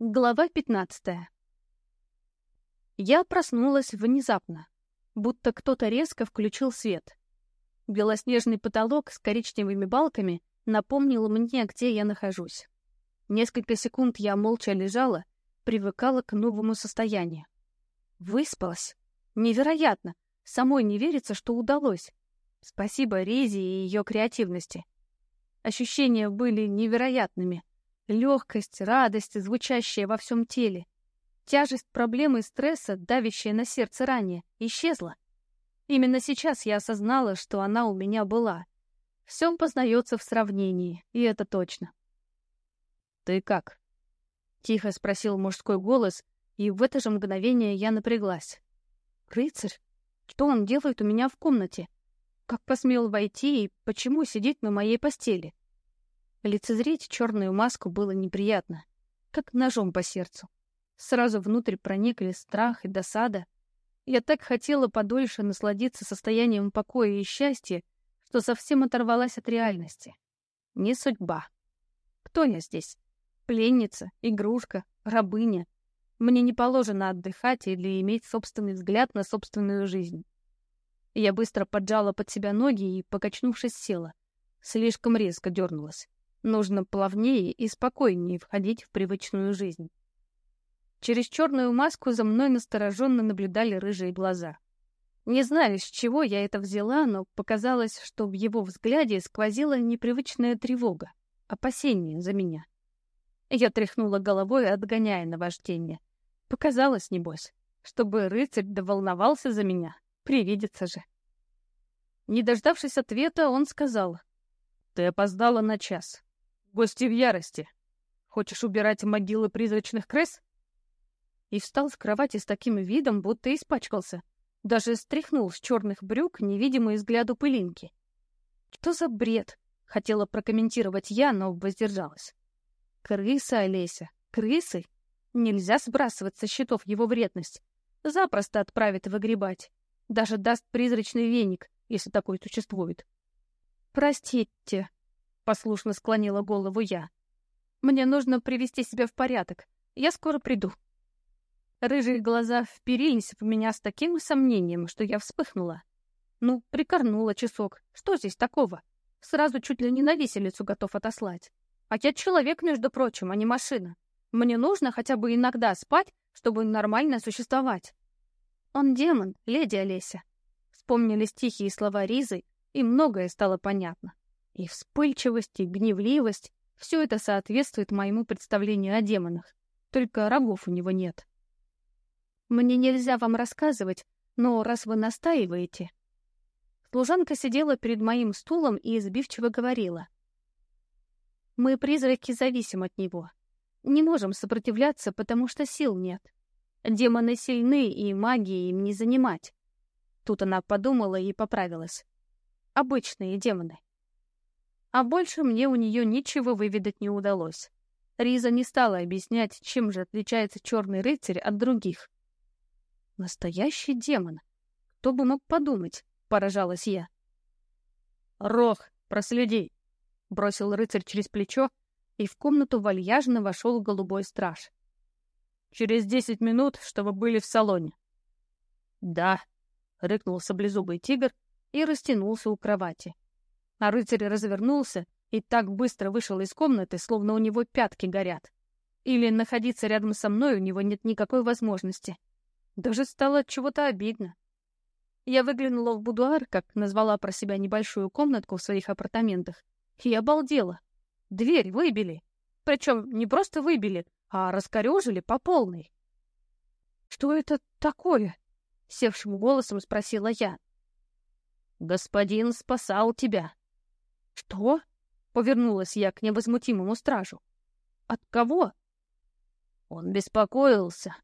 Глава 15. Я проснулась внезапно, будто кто-то резко включил свет. Белоснежный потолок с коричневыми балками напомнил мне, где я нахожусь. Несколько секунд я молча лежала, привыкала к новому состоянию. Выспалась. Невероятно. Самой не верится, что удалось. Спасибо Резе и ее креативности. Ощущения были невероятными. Легкость, радость, звучащая во всем теле. Тяжесть проблемы и стресса, давящая на сердце ранее, исчезла. Именно сейчас я осознала, что она у меня была. Все познается в сравнении, и это точно. «Ты как?» — тихо спросил мужской голос, и в это же мгновение я напряглась. «Рыцарь? Что он делает у меня в комнате? Как посмел войти и почему сидеть на моей постели?» Лицезреть черную маску было неприятно, как ножом по сердцу. Сразу внутрь проникли страх и досада. Я так хотела подольше насладиться состоянием покоя и счастья, что совсем оторвалась от реальности. Не судьба. Кто я здесь? Пленница, игрушка, рабыня. Мне не положено отдыхать или иметь собственный взгляд на собственную жизнь. Я быстро поджала под себя ноги и, покачнувшись, села. Слишком резко дернулась. Нужно плавнее и спокойнее входить в привычную жизнь. Через черную маску за мной настороженно наблюдали рыжие глаза. Не знаю, с чего я это взяла, но показалось, что в его взгляде сквозила непривычная тревога, опасение за меня. Я тряхнула головой, отгоняя наваждение. Показалось, небось, чтобы рыцарь доволновался за меня. Привидится же. Не дождавшись ответа, он сказал. «Ты опоздала на час. Гости в ярости. Хочешь убирать могилы призрачных крыс? И встал с кровати с таким видом, будто испачкался. Даже стряхнул с черных брюк невидимые взгляду пылинки. Что за бред? Хотела прокомментировать я, но воздержалась. Крыса, Олеся, крысы? Нельзя сбрасывать со счетов его вредность. Запросто отправит выгребать. Даже даст призрачный веник, если такой существует. Простите, Послушно склонила голову я. Мне нужно привести себя в порядок. Я скоро приду. Рыжие глаза вперились в меня с таким сомнением, что я вспыхнула. Ну, прикорнула часок. Что здесь такого? Сразу чуть ли не на виселицу готов отослать. А я человек, между прочим, а не машина. Мне нужно хотя бы иногда спать, чтобы нормально существовать. Он демон, леди Олеся. Вспомнились тихие слова Ризы, и многое стало понятно. И вспыльчивость, и гневливость — все это соответствует моему представлению о демонах. Только рогов у него нет. Мне нельзя вам рассказывать, но раз вы настаиваете... Служанка сидела перед моим стулом и избивчиво говорила. Мы, призраки, зависим от него. Не можем сопротивляться, потому что сил нет. Демоны сильны, и магии им не занимать. Тут она подумала и поправилась. Обычные демоны. А больше мне у нее ничего выведать не удалось. Риза не стала объяснять, чем же отличается черный рыцарь от других. Настоящий демон. Кто бы мог подумать, поражалась я. Рох, проследи, бросил рыцарь через плечо, и в комнату вальяжно вошел голубой страж. Через десять минут, чтобы были в салоне. Да, рыкнул саблезубый тигр и растянулся у кровати. А рыцарь развернулся и так быстро вышел из комнаты, словно у него пятки горят. Или находиться рядом со мной у него нет никакой возможности. Даже стало чего-то обидно. Я выглянула в будуар, как назвала про себя небольшую комнатку в своих апартаментах, и обалдела. Дверь выбили. Причем не просто выбили, а раскорежили по полной. «Что это такое?» — севшим голосом спросила я. «Господин спасал тебя», «Что?» — повернулась я к невозмутимому стражу. «От кого?» Он беспокоился.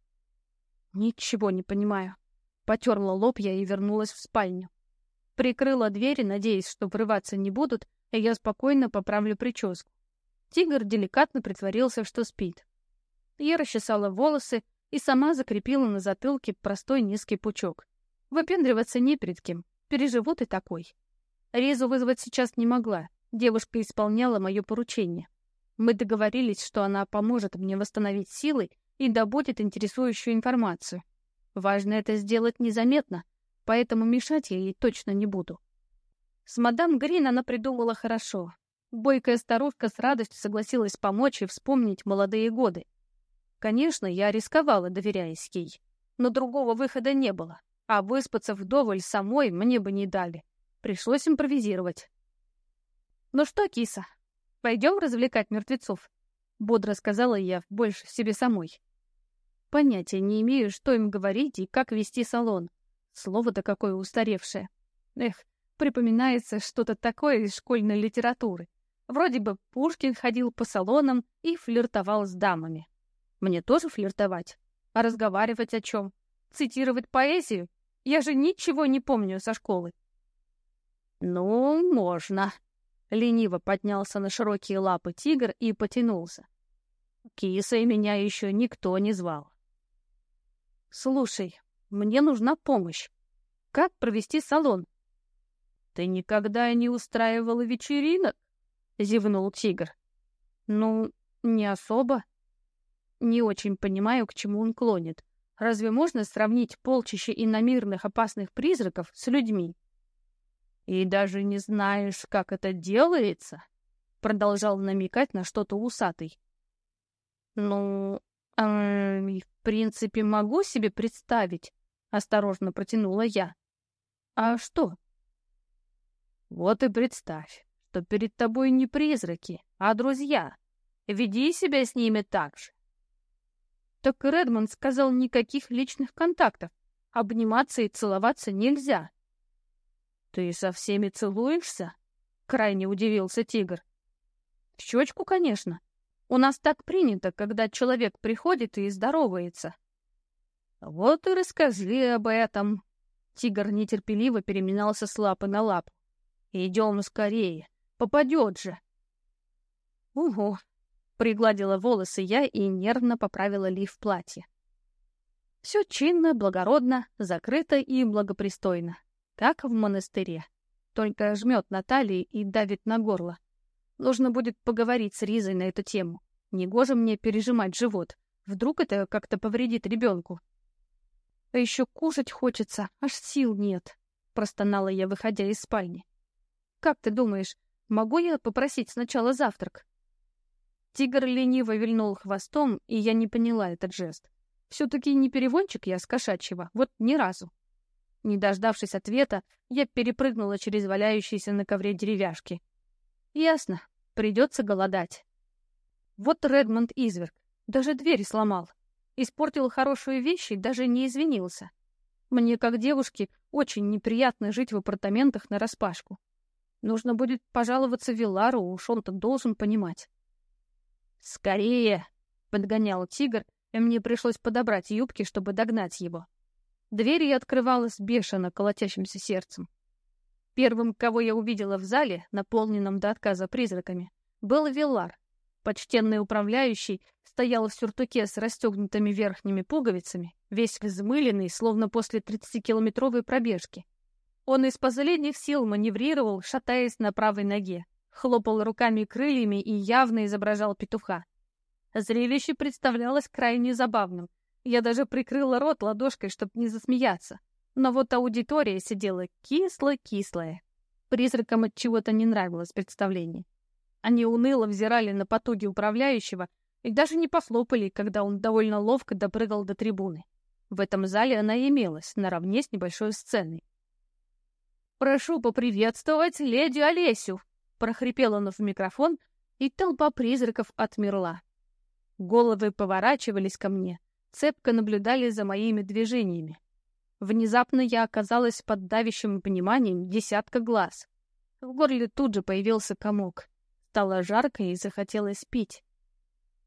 «Ничего не понимаю». Потерла лоб я и вернулась в спальню. Прикрыла дверь, надеясь, что врываться не будут, и я спокойно поправлю прическу. Тигр деликатно притворился, что спит. Я расчесала волосы и сама закрепила на затылке простой низкий пучок. Выпендриваться не перед кем, переживут и такой. Резу вызвать сейчас не могла. Девушка исполняла мое поручение. Мы договорились, что она поможет мне восстановить силы и добудет интересующую информацию. Важно это сделать незаметно, поэтому мешать я ей точно не буду. С мадам Грин она придумала хорошо. Бойкая старушка с радостью согласилась помочь и вспомнить молодые годы. Конечно, я рисковала, доверяясь ей, но другого выхода не было, а выспаться вдоволь самой мне бы не дали. Пришлось импровизировать. «Ну что, киса, пойдем развлекать мертвецов?» — бодро сказала я больше себе самой. Понятия не имею, что им говорить и как вести салон. Слово-то какое устаревшее. Эх, припоминается что-то такое из школьной литературы. Вроде бы Пушкин ходил по салонам и флиртовал с дамами. Мне тоже флиртовать? А разговаривать о чем? Цитировать поэзию? Я же ничего не помню со школы. Ну, можно. Лениво поднялся на широкие лапы тигр и потянулся. Кисой меня еще никто не звал. Слушай, мне нужна помощь. Как провести салон? Ты никогда не устраивала вечеринок? Зевнул тигр. Ну, не особо. Не очень понимаю, к чему он клонит. Разве можно сравнить полчище иномирных опасных призраков с людьми? И даже не знаешь, как это делается? Продолжал намекать на что-то усатый. Ну, э, в принципе, могу себе представить, осторожно протянула я. А что? Вот и представь, что перед тобой не призраки, а друзья. Веди себя с ними так же. Так Редмонд сказал никаких личных контактов. Обниматься и целоваться нельзя. Ты со всеми целуешься? Крайне удивился тигр. В щечку, конечно. У нас так принято, когда человек приходит и здоровается. Вот и расскажи об этом. Тигр нетерпеливо переминался с лапы на лапу. Идем скорее, попадет же. Угу, пригладила волосы я и нервно поправила лиф платья. Все чинно, благородно, закрыто и благопристойно, как в монастыре. Только жмет на талии и давит на горло. Нужно будет поговорить с Ризой на эту тему. Негоже мне пережимать живот. Вдруг это как-то повредит ребенку. А еще кушать хочется, аж сил нет, простонала я, выходя из спальни. Как ты думаешь, могу я попросить сначала завтрак? Тигр лениво вильнул хвостом, и я не поняла этот жест. Все-таки не переводчик я с кошачьего, вот ни разу. Не дождавшись ответа, я перепрыгнула через валяющиеся на ковре деревяшки. Ясно, придется голодать. Вот Редмонд изверг, даже дверь сломал. Испортил хорошие вещи, даже не извинился. Мне, как девушке, очень неприятно жить в апартаментах нараспашку. Нужно будет пожаловаться Вилару, уж он-то должен понимать. «Скорее!» — подгонял тигр, и мне пришлось подобрать юбки, чтобы догнать его. Дверь я открывала с бешено колотящимся сердцем. Первым, кого я увидела в зале, наполненном до отказа призраками, был Виллар. Почтенный управляющий стоял в сюртуке с расстегнутыми верхними пуговицами, весь взмыленный, словно после 30-километровой пробежки. Он из последних сил маневрировал, шатаясь на правой ноге, хлопал руками и крыльями и явно изображал петуха. Зрелище представлялось крайне забавным. Я даже прикрыла рот ладошкой, чтобы не засмеяться. Но вот аудитория сидела кисло-кислая. Призракам от чего-то не нравилось представление. Они уныло взирали на потуги управляющего и даже не похлопали, когда он довольно ловко допрыгал до трибуны. В этом зале она имелась, наравне с небольшой сценой. «Прошу поприветствовать леди Олесю!» — прохрипел он в микрофон, и толпа призраков отмерла. Головы поворачивались ко мне, цепко наблюдали за моими движениями. Внезапно я оказалась под давящим пониманием десятка глаз. В горле тут же появился комок. Стало жарко и захотелось пить.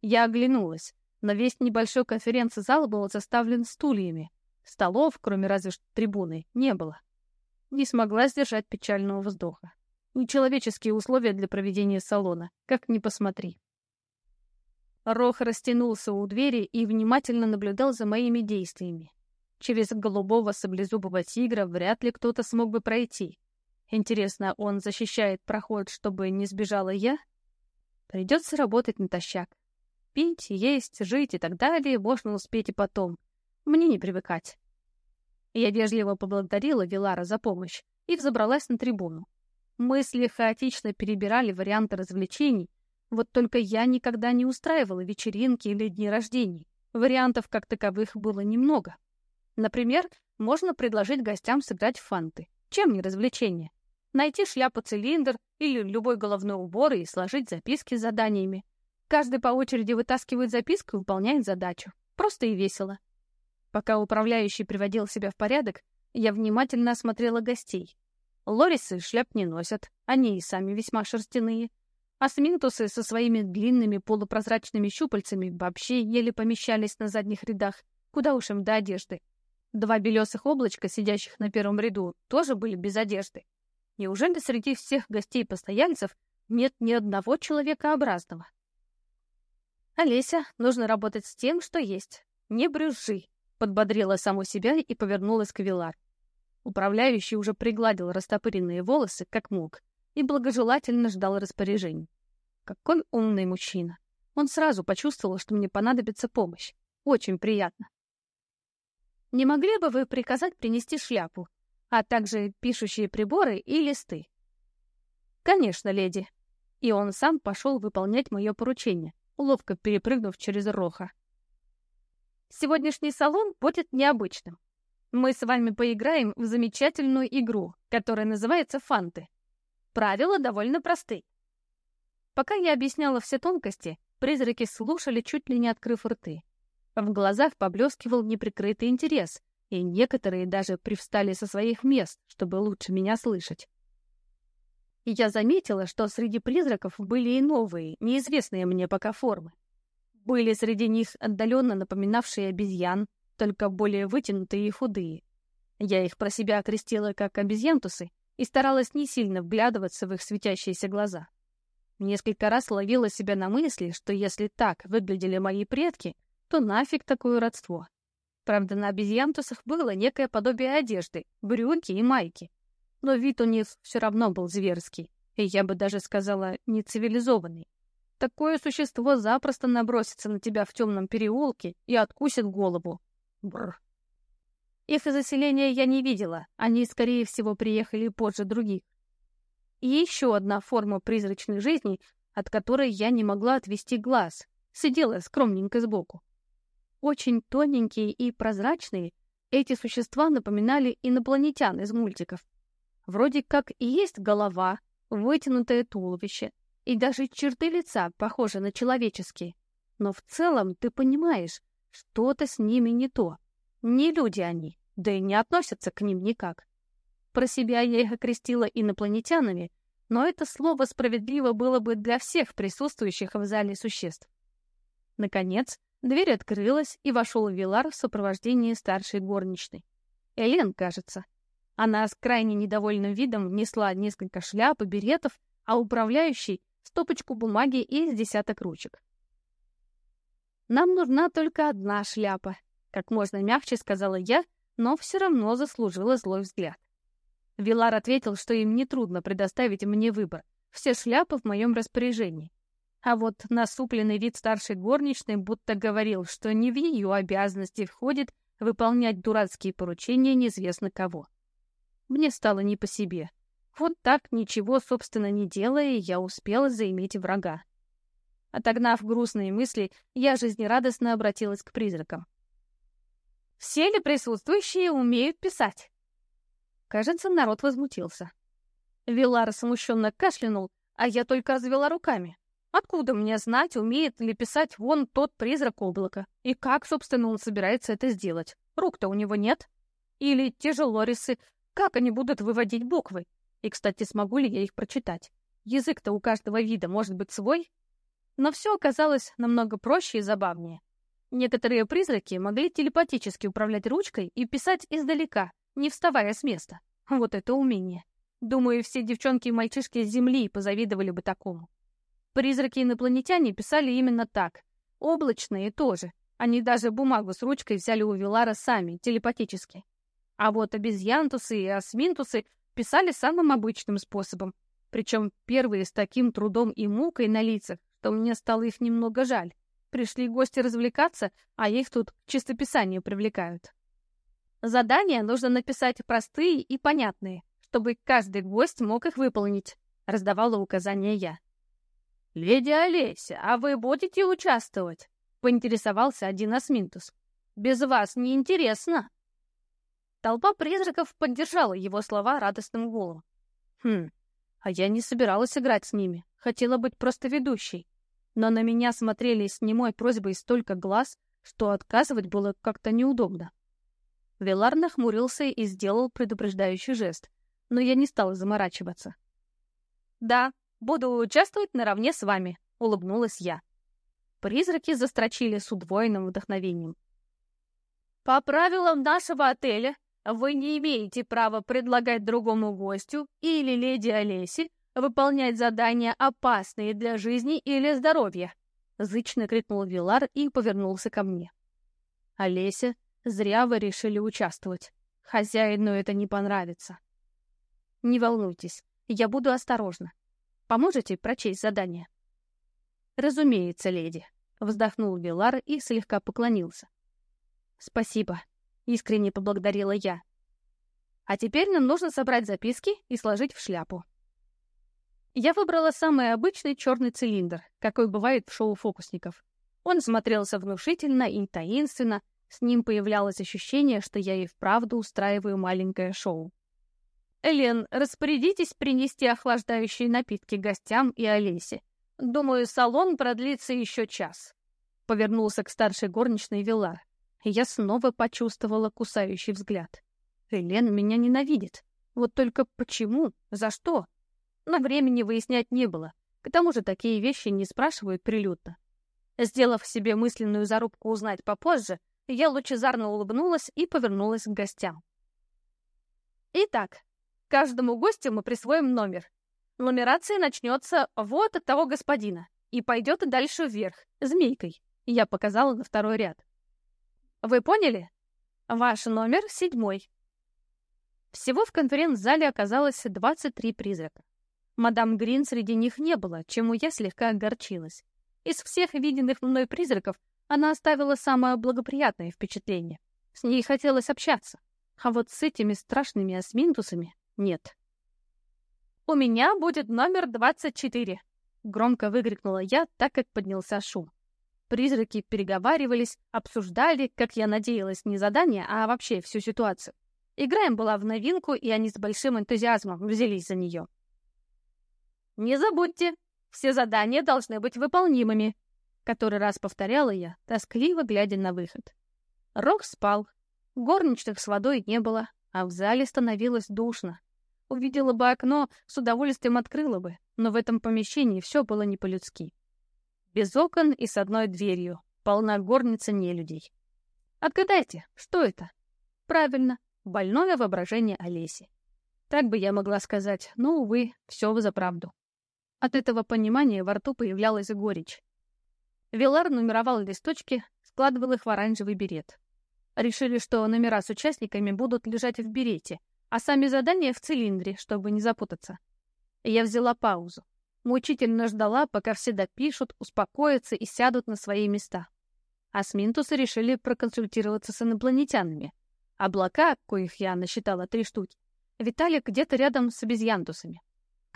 Я оглянулась, но весь небольшой конференц-зал был заставлен стульями. Столов, кроме разве что трибуны, не было не смогла сдержать печального вздоха. Нечеловеческие условия для проведения салона, как ни посмотри. Рох растянулся у двери и внимательно наблюдал за моими действиями. Через голубого саблезубого тигра вряд ли кто-то смог бы пройти. Интересно, он защищает проход, чтобы не сбежала я? Придется работать натощак. Пить, есть, жить и так далее можно успеть и потом. Мне не привыкать. Я вежливо поблагодарила Вилара за помощь и взобралась на трибуну. Мысли хаотично перебирали варианты развлечений, вот только я никогда не устраивала вечеринки или дни рождений. Вариантов как таковых было немного. Например, можно предложить гостям сыграть в фанты. Чем не развлечение? Найти шляпу-цилиндр или любой головной убор и сложить записки с заданиями. Каждый по очереди вытаскивает записку и выполняет задачу. Просто и весело. Пока управляющий приводил себя в порядок, я внимательно осмотрела гостей. Лорисы шляп не носят, они и сами весьма шерстяные. А сминтусы со своими длинными полупрозрачными щупальцами вообще еле помещались на задних рядах, куда уж им до одежды. Два белесых облачка, сидящих на первом ряду, тоже были без одежды. Неужели среди всех гостей-постояльцев нет ни одного человекообразного? «Олеся, нужно работать с тем, что есть. Не брюзжи», — подбодрила саму себя и повернулась к Вилар. Управляющий уже пригладил растопыренные волосы, как мог, и благожелательно ждал распоряжений. Какой умный мужчина. Он сразу почувствовал, что мне понадобится помощь. Очень приятно. Не могли бы вы приказать принести шляпу, а также пишущие приборы и листы? Конечно, леди. И он сам пошел выполнять мое поручение, ловко перепрыгнув через Роха. Сегодняшний салон будет необычным. Мы с вами поиграем в замечательную игру, которая называется «Фанты». Правила довольно просты. Пока я объясняла все тонкости, призраки слушали, чуть ли не открыв рты. В глазах поблескивал неприкрытый интерес, и некоторые даже привстали со своих мест, чтобы лучше меня слышать. И я заметила, что среди призраков были и новые, неизвестные мне пока формы. Были среди них отдаленно напоминавшие обезьян, только более вытянутые и худые. Я их про себя окрестила как обезьянтусы и старалась не сильно вглядываться в их светящиеся глаза. Несколько раз ловила себя на мысли, что если так выглядели мои предки, то нафиг такое родство. Правда, на обезьянтусах было некое подобие одежды, брюки и майки. Но вид у них все равно был зверский, и я бы даже сказала, нецивилизованный. Такое существо запросто набросится на тебя в темном переулке и откусит голову. Бррр. Их заселения я не видела, они, скорее всего, приехали позже других. И еще одна форма призрачной жизни, от которой я не могла отвести глаз, сидела скромненько сбоку. Очень тоненькие и прозрачные, эти существа напоминали инопланетян из мультиков. Вроде как и есть голова, вытянутое туловище, и даже черты лица похожи на человеческие. Но в целом ты понимаешь, что-то с ними не то. Не люди они, да и не относятся к ним никак. Про себя я их окрестила инопланетянами, но это слово справедливо было бы для всех присутствующих в зале существ. Наконец, Дверь открылась, и вошел Вилар в сопровождении старшей горничной. Элен, кажется. Она с крайне недовольным видом внесла несколько шляп и беретов, а управляющий — стопочку бумаги и десяток ручек. «Нам нужна только одна шляпа», — как можно мягче сказала я, но все равно заслужила злой взгляд. Вилар ответил, что им нетрудно предоставить мне выбор. Все шляпы в моем распоряжении. А вот насупленный вид старшей горничной будто говорил, что не в ее обязанности входит выполнять дурацкие поручения неизвестно кого. Мне стало не по себе. Вот так, ничего, собственно, не делая, я успела заиметь врага. Отогнав грустные мысли, я жизнерадостно обратилась к призракам. «Все ли присутствующие умеют писать?» Кажется, народ возмутился. Вилар смущенно кашлянул, а я только развела руками. Откуда мне знать, умеет ли писать вон тот призрак облака? И как, собственно, он собирается это сделать? Рук-то у него нет. Или те же лорисы, как они будут выводить буквы? И, кстати, смогу ли я их прочитать? Язык-то у каждого вида может быть свой. Но все оказалось намного проще и забавнее. Некоторые призраки могли телепатически управлять ручкой и писать издалека, не вставая с места. Вот это умение. Думаю, все девчонки и мальчишки с Земли позавидовали бы такому. Призраки-инопланетяне писали именно так. Облачные тоже. Они даже бумагу с ручкой взяли у Вилара сами, телепатически. А вот обезьянтусы и осминтусы писали самым обычным способом. Причем первые с таким трудом и мукой на лицах, что мне стало их немного жаль. Пришли гости развлекаться, а их тут к чистописанию привлекают. Задания нужно написать простые и понятные, чтобы каждый гость мог их выполнить, раздавала указания я. «Леди Олеся, а вы будете участвовать?» — поинтересовался один Асминтус. «Без вас неинтересно». Толпа призраков поддержала его слова радостным гулом. Хм, а я не собиралась играть с ними, хотела быть просто ведущей. Но на меня смотрели с немой просьбой столько глаз, что отказывать было как-то неудобно. Велар нахмурился и сделал предупреждающий жест, но я не стала заморачиваться. «Да, буду участвовать наравне с вами», — улыбнулась я. Призраки застрочили с удвоенным вдохновением. «По правилам нашего отеля вы не имеете права предлагать другому гостю или леди Олесе выполнять задания, опасные для жизни или здоровья!» Зычно крикнул Вилар и повернулся ко мне. «Олеся, зря вы решили участвовать. Хозяину это не понравится». «Не волнуйтесь, я буду осторожна. Поможете прочесть задание?» «Разумеется, леди», — вздохнул Вилар и слегка поклонился. «Спасибо», Искренне поблагодарила я. А теперь нам нужно собрать записки и сложить в шляпу. Я выбрала самый обычный черный цилиндр, какой бывает в шоу фокусников. Он смотрелся внушительно и таинственно, с ним появлялось ощущение, что я и вправду устраиваю маленькое шоу. «Элен, распорядитесь принести охлаждающие напитки гостям и Олесе. Думаю, салон продлится еще час», — повернулся к старшей горничной Вилар я снова почувствовала кусающий взгляд. Элен меня ненавидит. Вот только почему? За что? Но времени выяснять не было. К тому же такие вещи не спрашивают прилюдно. Сделав себе мысленную зарубку узнать попозже, я лучезарно улыбнулась и повернулась к гостям. Итак, каждому гостю мы присвоим номер. Нумерация начнется вот от того господина и пойдет дальше вверх, змейкой. Я показала на второй ряд. Вы поняли? Ваш номер седьмой. Всего в конференц-зале оказалось 23 призрака. Мадам Грин среди них не было, чему я слегка огорчилась. Из всех виденных мной призраков она оставила самое благоприятное впечатление. С ней хотелось общаться. А вот с этими страшными осминтусами нет. «У меня будет номер 24», — громко выкрикнула я, так как поднялся шум. Призраки переговаривались, обсуждали, как я надеялась, не задание, а вообще всю ситуацию. Игра им была в новинку, и они с большим энтузиазмом взялись за нее. «Не забудьте, все задания должны быть выполнимыми», который раз повторяла я, тоскливо глядя на выход. Рок спал, горничных с водой не было, а в зале становилось душно. Увидела бы окно, с удовольствием открыла бы, но в этом помещении все было не по-людски без окон и с одной дверью, полна горница нелюдей. Отгадайте, что это? Правильно, больное воображение Олеси. Так бы я могла сказать, но, увы, все за правду. От этого понимания во рту появлялась горечь. Вилар нумеровал листочки, складывал их в оранжевый берет. Решили, что номера с участниками будут лежать в берете, а сами задания в цилиндре, чтобы не запутаться. Я взяла паузу. Мучительно ждала, пока все допишут, успокоятся и сядут на свои места. Асминтусы решили проконсультироваться с инопланетянами. Облака, коих я насчитала три штуки, витали где-то рядом с обезьянтусами.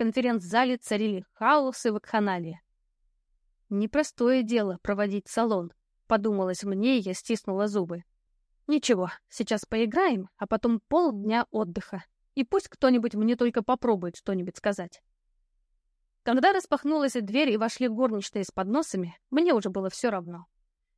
Конференц-зале царили хаос и вакханалия. Непростое дело проводить салон, подумалось мне, и я стиснула зубы. Ничего, сейчас поиграем, а потом полдня отдыха. И пусть кто-нибудь мне только попробует что-нибудь сказать. Когда распахнулась дверь и вошли горничные с подносами, мне уже было все равно.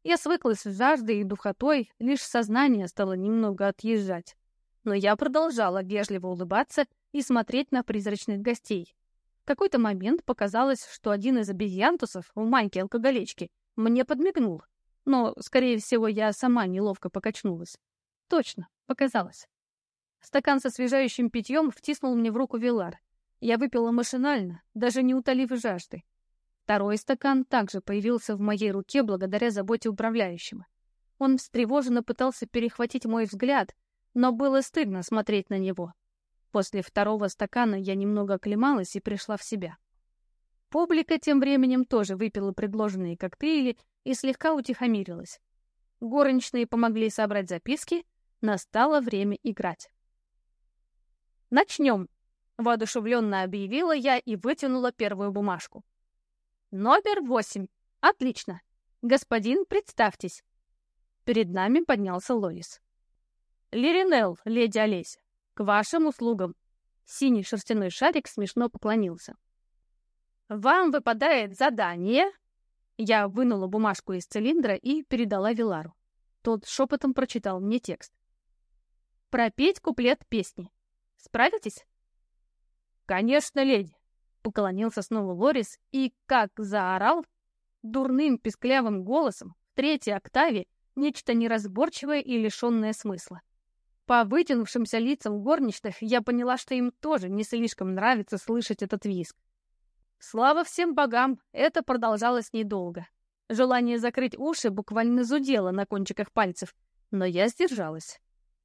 Я свыклась с жаждой и духотой, лишь сознание стало немного отъезжать. Но я продолжала вежливо улыбаться и смотреть на призрачных гостей. В какой-то момент показалось, что один из обезьянтусов у маньки-алкоголички мне подмигнул. Но, скорее всего, я сама неловко покачнулась. Точно, показалось. Стакан со освежающим питьем втиснул мне в руку Вилар, я выпила машинально, даже не утолив жажды. Второй стакан также появился в моей руке благодаря заботе управляющего. Он встревоженно пытался перехватить мой взгляд, но было стыдно смотреть на него. После второго стакана я немного оклемалась и пришла в себя. Публика тем временем тоже выпила предложенные коктейли и слегка утихомирилась. Горничные помогли собрать записки, настало время играть. «Начнем!» — воодушевленно объявила я и вытянула первую бумажку. «Номер восемь. Отлично. Господин, представьтесь». Перед нами поднялся Лорис. «Лиринел, леди Олеся, к вашим услугам». Синий шерстяной шарик смешно поклонился. «Вам выпадает задание...» Я вынула бумажку из цилиндра и передала Вилару. Тот шепотом прочитал мне текст. «Пропеть куплет песни. Справитесь?» «Конечно, леди!» — поклонился снова Лорис и, как заорал, дурным писклявым голосом в третьей октаве нечто неразборчивое и лишенное смысла. По вытянувшимся лицам горничных я поняла, что им тоже не слишком нравится слышать этот визг. Слава всем богам, это продолжалось недолго. Желание закрыть уши буквально зудело на кончиках пальцев, но я сдержалась.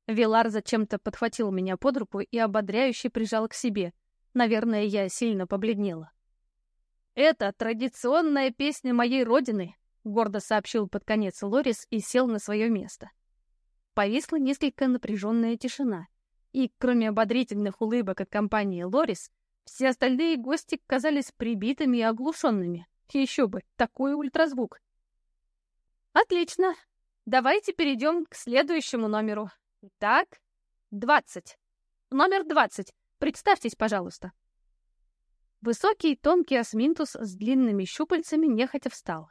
Вилар зачем-то подхватил меня под руку и ободряюще прижал к себе. Наверное, я сильно побледнела. «Это традиционная песня моей родины», — гордо сообщил под конец Лорис и сел на свое место. Повисла несколько напряженная тишина, и, кроме ободрительных улыбок от компании Лорис, все остальные гости казались прибитыми и оглушенными. Еще бы, такой ультразвук. Отлично. Давайте перейдем к следующему номеру. Так, двадцать. Номер двадцать. Представьтесь, пожалуйста. Высокий тонкий осминтус с длинными щупальцами нехотя встал.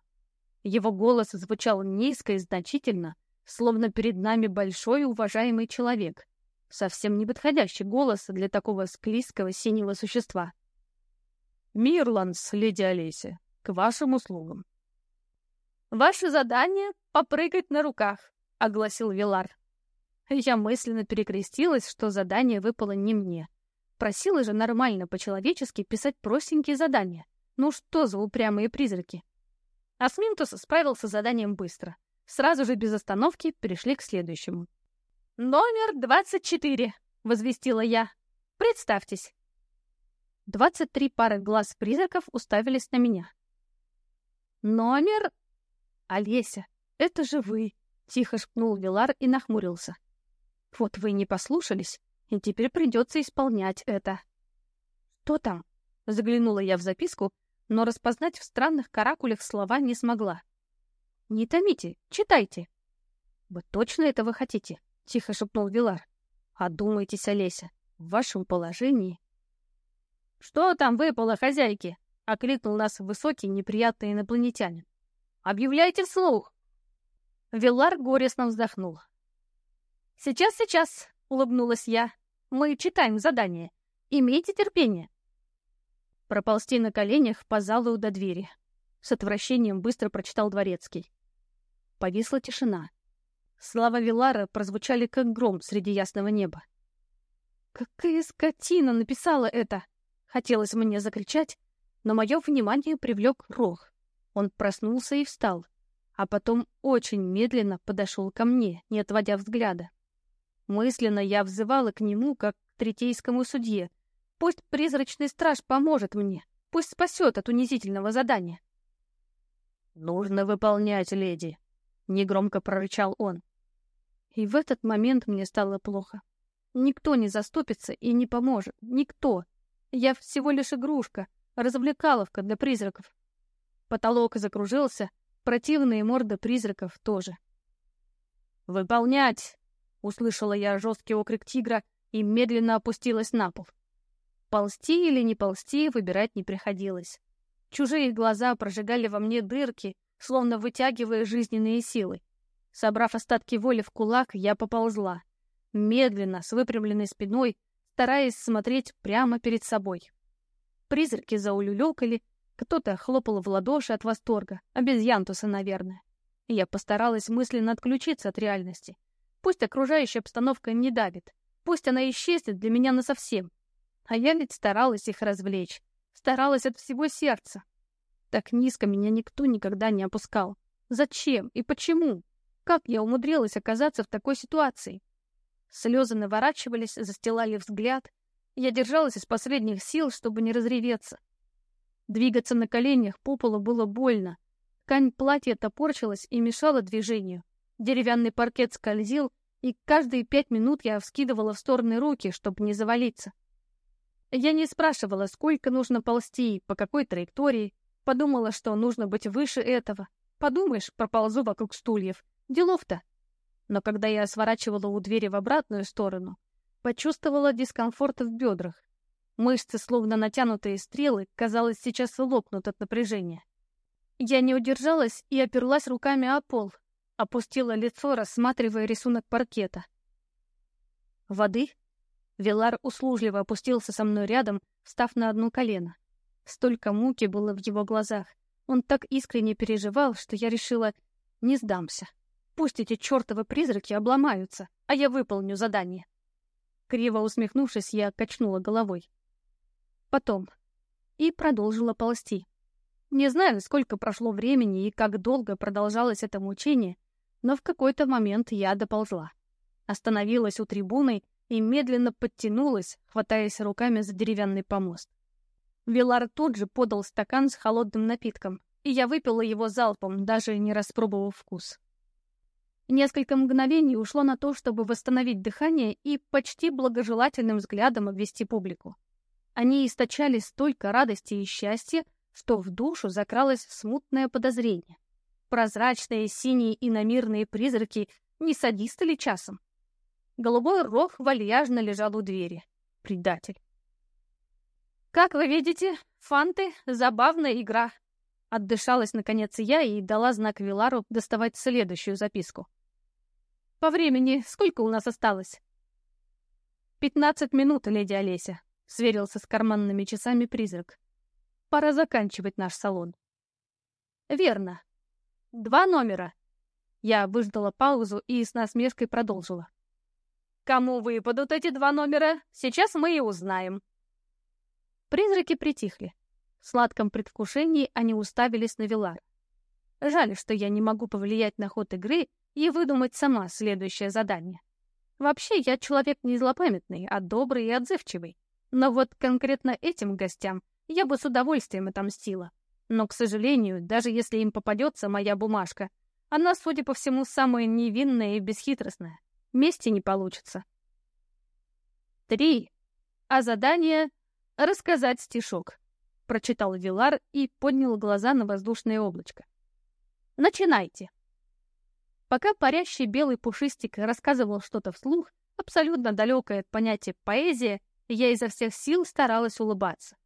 Его голос звучал низко и значительно, словно перед нами большой и уважаемый человек, Совсем не подходящий голос для такого склизкого синего существа. «Мирландс, леди Олеся, к вашим услугам». «Ваше задание — попрыгать на руках», — огласил Вилар. Я мысленно перекрестилась, что задание выпало не мне. Просила же нормально, по-человечески писать простенькие задания. Ну что за упрямые призраки? Асминтус справился с заданием быстро. Сразу же без остановки перешли к следующему. «Номер двадцать четыре», — возвестила я. «Представьтесь». Двадцать три пары глаз призраков уставились на меня. «Номер...» «Олеся, это же вы!» — тихо шепнул Вилар и нахмурился. «Вот вы не послушались, и теперь придется исполнять это». «Что там?» — заглянула я в записку, но распознать в странных каракулях слова не смогла. «Не томите, читайте». «Вы точно этого хотите?» — тихо шепнул Вилар. «Одумайтесь, Олеся, в вашем положении...» «Что там выпало, хозяйки?» — окликнул нас высокий неприятный инопланетянин. «Объявляйте вслух!» Вилар горестно вздохнул. «Сейчас, сейчас!» — улыбнулась я. «Мы читаем задание. Имейте терпение!» Проползти на коленях по залу до двери. С отвращением быстро прочитал Дворецкий. Повисла тишина. Слова Вилара прозвучали как гром среди ясного неба. «Какая скотина написала это!» Хотелось мне закричать, но мое внимание привлек Рох. Он проснулся и встал, а потом очень медленно подошел ко мне, не отводя взгляда. Мысленно я взывала к нему, как к третейскому судье. Пусть призрачный страж поможет мне, пусть спасет от унизительного задания. «Нужно выполнять, леди», — негромко прорычал он. И в этот момент мне стало плохо. Никто не заступится и не поможет. Никто. Я всего лишь игрушка, развлекаловка для призраков. Потолок закружился, противные морды призраков тоже. «Выполнять!» — услышала я жесткий окрик тигра и медленно опустилась на пол. Ползти или не ползти выбирать не приходилось. Чужие глаза прожигали во мне дырки, словно вытягивая жизненные силы. Собрав остатки воли в кулак, я поползла. Медленно, с выпрямленной спиной, стараясь смотреть прямо перед собой. Призраки заулюлюкали, кто-то хлопал в ладоши от восторга, обезьянтуса, наверное. Я постаралась мысленно отключиться от реальности. Пусть окружающая обстановка не давит, пусть она исчезнет для меня насовсем. А я ведь старалась их развлечь, старалась от всего сердца. Так низко меня никто никогда не опускал. Зачем и почему? Как я умудрилась оказаться в такой ситуации? Слезы наворачивались, застилали взгляд. Я держалась из последних сил, чтобы не разреветься. Двигаться на коленях по полу было больно. Ткань платья топорчилась и мешала движению. Деревянный паркет скользил, и каждые пять минут я вскидывала в стороны руки, чтобы не завалиться. Я не спрашивала, сколько нужно ползти, по какой траектории. Подумала, что нужно быть выше этого. Подумаешь, проползу вокруг стульев. Делов-то. Но когда я сворачивала у двери в обратную сторону, почувствовала дискомфорт в бедрах. Мышцы, словно натянутые стрелы, казалось, сейчас лопнут от напряжения. Я не удержалась и оперлась руками о пол, опустила лицо, рассматривая рисунок паркета. «Воды?» Вилар услужливо опустился со мной рядом, встав на одно колено. Столько муки было в его глазах. Он так искренне переживал, что я решила, не сдамся. Пусть эти чертовы призраки обломаются, а я выполню задание. Криво усмехнувшись, я качнула головой. Потом. И продолжила ползти. Не знаю, сколько прошло времени и как долго продолжалось это мучение, но в какой-то момент я доползла. Остановилась у трибуны и медленно подтянулась, хватаясь руками за деревянный помост. Вилар тут же подал стакан с холодным напитком, и я выпила его залпом, даже не распробовав вкус. Несколько мгновений ушло на то, чтобы восстановить дыхание и почти благожелательным взглядом обвести публику. Они источали столько радости и счастья, что в душу закралось смутное подозрение. Прозрачные синие иномирные призраки не садисты ли часом? Голубой рог вальяжно лежал у двери. Предатель. «Как вы видите, фанты — забавная игра». Отдышалась, наконец, я и дала знак Вилару доставать следующую записку. «По времени сколько у нас осталось?» «Пятнадцать минут, леди Олеся», — сверился с карманными часами призрак. «Пора заканчивать наш салон». «Верно. Два номера». Я выждала паузу и с насмешкой продолжила. Кому выпадут эти два номера, сейчас мы и узнаем. Призраки притихли. В сладком предвкушении они уставились на Вилар. Жаль, что я не могу повлиять на ход игры и выдумать сама следующее задание. Вообще, я человек не злопамятный, а добрый и отзывчивый. Но вот конкретно этим гостям я бы с удовольствием отомстила. Но, к сожалению, даже если им попадется моя бумажка, она, судя по всему, самая невинная и бесхитростная. Мести не получится. Три. А задание — рассказать стишок. Прочитал Вилар и поднял глаза на воздушное облачко. Начинайте. Пока парящий белый пушистик рассказывал что-то вслух, абсолютно далекое от понятия поэзия, я изо всех сил старалась улыбаться.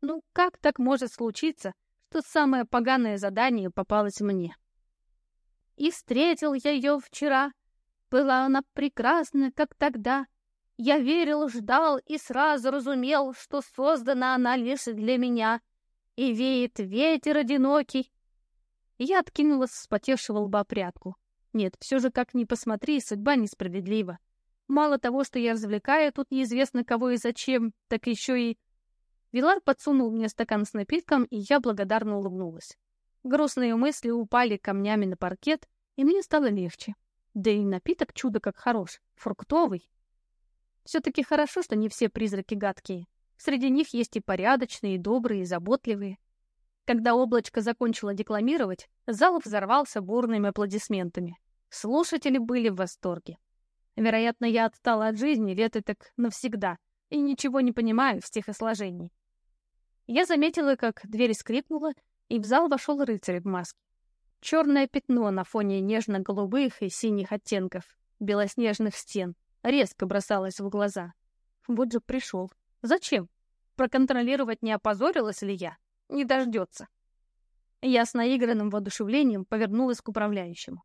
Ну, как так может случиться, что самое поганое задание попалось мне? И встретил я ее вчера, была она прекрасна, как тогда. Я верил, ждал и сразу разумел, что создана она лишь для меня. И веет ветер одинокий. Я откинула с вспотевшего лба прядку. Нет, все же, как ни посмотри, судьба несправедлива. Мало того, что я развлекаю тут неизвестно кого и зачем, так еще и... Вилар подсунул мне стакан с напитком, и я благодарно улыбнулась. Грустные мысли упали камнями на паркет, и мне стало легче. Да и напиток чудо как хорош, фруктовый. Все-таки хорошо, что не все призраки гадкие. Среди них есть и порядочные, и добрые, и заботливые. Когда облачко закончило декламировать, зал взорвался бурными аплодисментами. Слушатели были в восторге. Вероятно, я отстала от жизни лет и так навсегда и ничего не понимаю в стихосложении. Я заметила, как дверь скрипнула, и в зал вошел рыцарь в маске. Черное пятно на фоне нежно-голубых и синих оттенков, белоснежных стен, резко бросалось в глаза. Вот же пришел. Зачем? Проконтролировать, не опозорилась ли я? Не дождется. Я с наигранным воодушевлением повернулась к управляющему.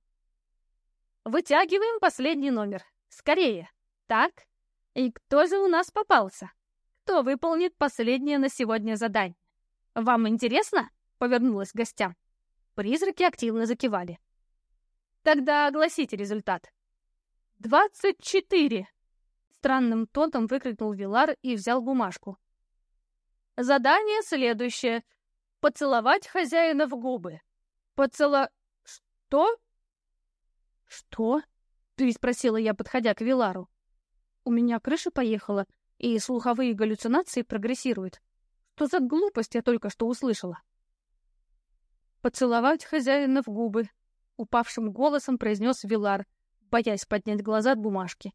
«Вытягиваем последний номер. Скорее. Так? И кто же у нас попался? Кто выполнит последнее на сегодня задание? Вам интересно?» — повернулась к гостям. Призраки активно закивали. «Тогда огласите результат». «Двадцать четыре!» Странным тоном выкрикнул Вилар и взял бумажку. «Задание следующее. Поцеловать хозяина в губы. Поцело... Что?» «Что?» — переспросила я, подходя к Вилару. «У меня крыша поехала, и слуховые галлюцинации прогрессируют. Что за глупость я только что услышала? Поцеловать хозяина в губы, упавшим голосом произнес Вилар, боясь поднять глаза от бумажки.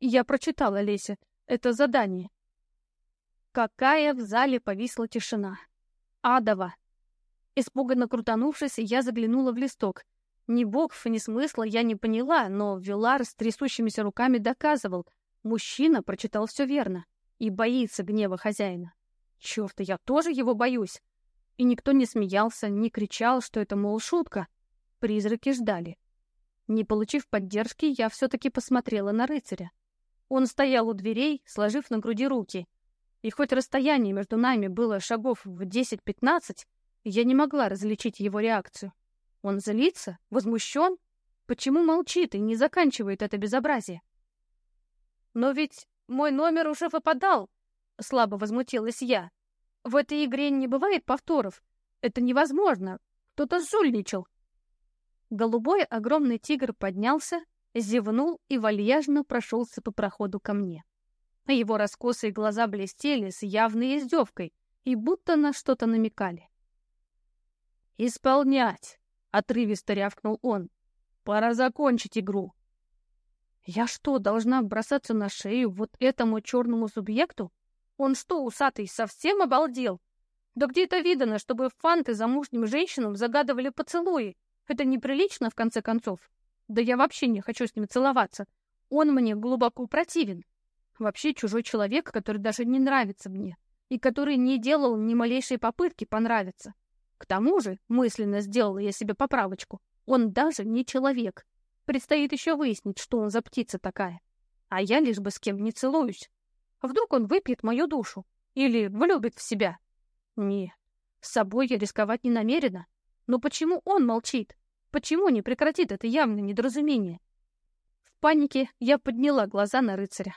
Я прочитала, Леся, это задание. Какая в зале повисла тишина. Адова. Испуганно крутанувшись, я заглянула в листок. Ни букв, ни смысла я не поняла, но Вилар с трясущимися руками доказывал. Мужчина прочитал все верно и боится гнева хозяина. Черт, я тоже его боюсь. И никто не смеялся, не кричал, что это, мол, шутка. Призраки ждали. Не получив поддержки, я все-таки посмотрела на рыцаря. Он стоял у дверей, сложив на груди руки. И хоть расстояние между нами было шагов в 10-15, я не могла различить его реакцию. Он злится? Возмущен? Почему молчит и не заканчивает это безобразие? Но ведь мой номер уже выпадал, слабо возмутилась я. В этой игре не бывает повторов. Это невозможно. Кто-то жульничал. Голубой огромный тигр поднялся, зевнул и вальяжно прошелся по проходу ко мне. Его раскосые глаза блестели с явной издевкой и будто на что-то намекали. «Исполнять!» — отрывисто рявкнул он. «Пора закончить игру!» «Я что, должна бросаться на шею вот этому черному субъекту? Он что, усатый, совсем обалдел? Да где это видано, чтобы фанты замужним женщинам загадывали поцелуи? Это неприлично, в конце концов. Да я вообще не хочу с ним целоваться. Он мне глубоко противен. Вообще чужой человек, который даже не нравится мне, и который не делал ни малейшей попытки понравиться. К тому же, мысленно сделала я себе поправочку, он даже не человек. Предстоит еще выяснить, что он за птица такая. А я лишь бы с кем не целуюсь. Вдруг он выпьет мою душу или влюбит в себя. Нет, с собой я рисковать не намерена. Но почему он молчит? Почему не прекратит это явное недоразумение? В панике я подняла глаза на рыцаря.